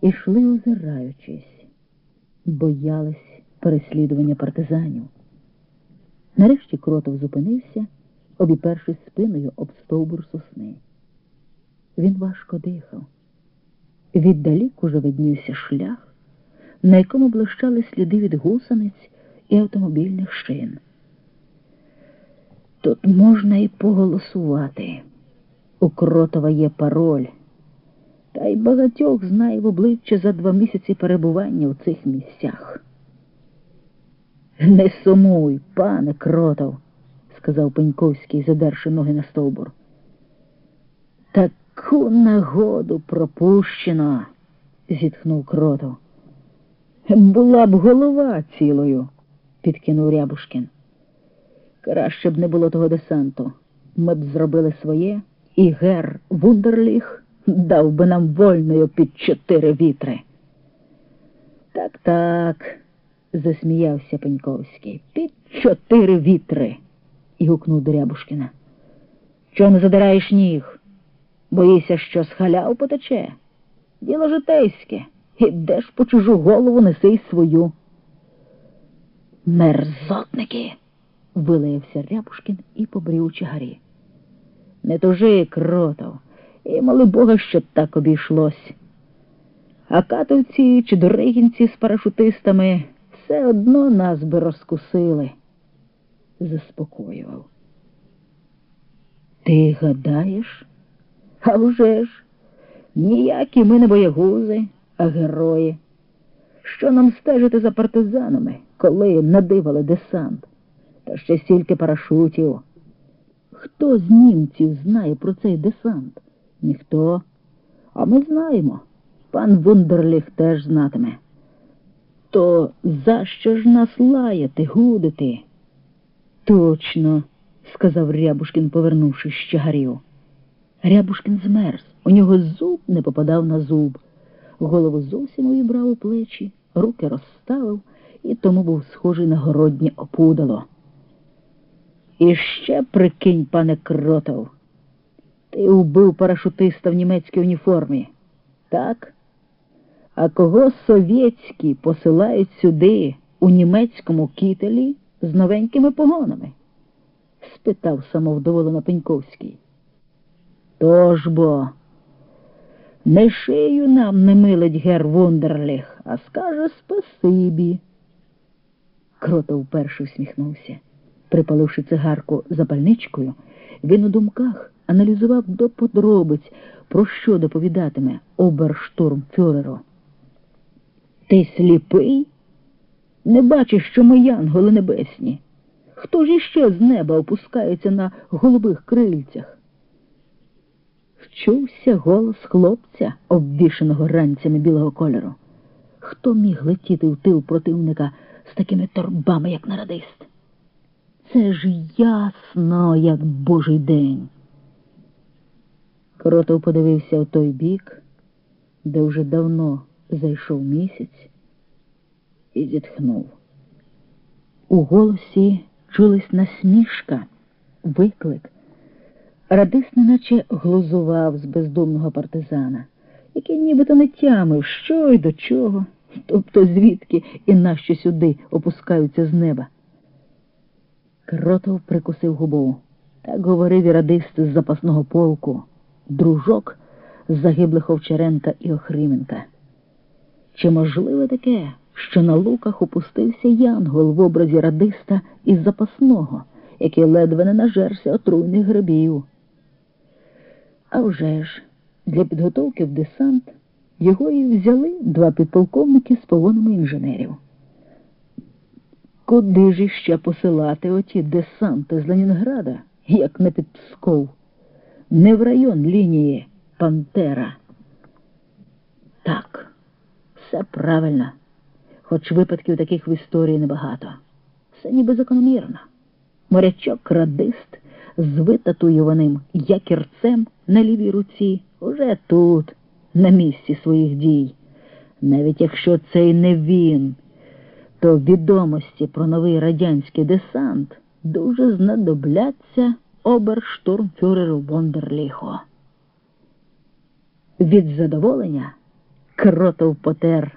ішли озираючись, боялись переслідування партизанів. Нарешті кротов зупинився, обіпершись спиною об стовбур сосни. Він важко дихав. Віддалік уже виднівся шлях, на якому блищали сліди від гусениць і автомобільних шин. Тут можна і поголосувати. У Кротова є пароль, та й багатьох знає в обличчя за два місяці перебування в цих місцях. Не сумуй, пане Кротов, сказав Пеньковський, задерши ноги на стовбур. Таку нагоду пропущено, зітхнув Кротов. Була б голова цілою, підкинув Рябушкін. Краще б не було того десанту. Ми б зробили своє, і гер Вундерліх дав би нам вольною під чотири вітри. Так, так, засміявся Пеньковський. Під чотири вітри. і гукнув до Рябушкіна. Чого не задираєш ніг? Боїся, що з халяв потече? Діло житейське. Ідеш по чужу голову, неси й свою. Мерзотники. вилаявся Рябушкін і побрів у чагарі. Не тужи, кротов, і моли Бога, щоб так обійшлось. А катовці чи доригінці з парашутистами все одно нас би розкусили, заспокоював. Ти гадаєш? А вже ж, ніякі ми не боягузи, а герої. Що нам стежити за партизанами, коли надивали десант? Та ще стільки парашутів. Хто з німців знає про цей десант? Ніхто. А ми знаємо. Пан Вундерліх теж знатиме. То за що ж нас лаяти, гудити? Точно, сказав Рябушкін, повернувшись з чагарів. Рябушкін змерз, у нього зуб не попадав на зуб. Голову зовсім увібрав у плечі, руки розставив і тому був схожий на городнє опудало. І ще прикинь, пане Кротов, ти вбив парашутиста в німецькій уніформі, так? А кого совєтські посилають сюди, у німецькому кітелі, з новенькими погонами? спитав самовдоволено Пеньковський. Тож бо, не шию нам не милить гер Вундерліх, а скаже спасибі. Кротов перший всміхнувся. Припаливши цигарку запальничкою, він у думках аналізував до подробиць, про що доповідатиме оберштурмфюреру. Ти сліпий? Не бачиш, що ми янголи небесні? Хто ж іще з неба опускається на голубих крильцях? Вчувся голос хлопця, обвішаного ранцями білого кольору. Хто міг летіти в тил противника з такими торбами, як на радист? Це ж ясно, як божий день. Кротов подивився в той бік, де вже давно зайшов місяць, і зітхнув. У голосі чулась насмішка, виклик. Радист неначе глузував з бездумного партизана, який нібито не тямив, що й до чого, тобто звідки і нащо сюди опускаються з неба. Кротов прикусив губу. Так говорив і радист з запасного полку, дружок загиблих Овчаренка і Охрименка. Чи можливе таке, що на луках опустився янгол в образі радиста із запасного, який ледве не нажерся отруйних грибів? А вже ж, для підготовки в десант його і взяли два підполковники з погонами інженерів. Куди ж іще посилати оті десанти з Ленінграда, як не під Псков? Не в район лінії Пантера. Так, все правильно, хоч випадків таких в історії небагато. Все ніби закономірно. Морячок радист з витатуюваним якірцем на лівій руці уже тут, на місці своїх дій. Навіть якщо це й не він то відомості про новий радянський десант дуже знадобляться оберштурмфюреру Бондерліхо. Від задоволення кротов потер.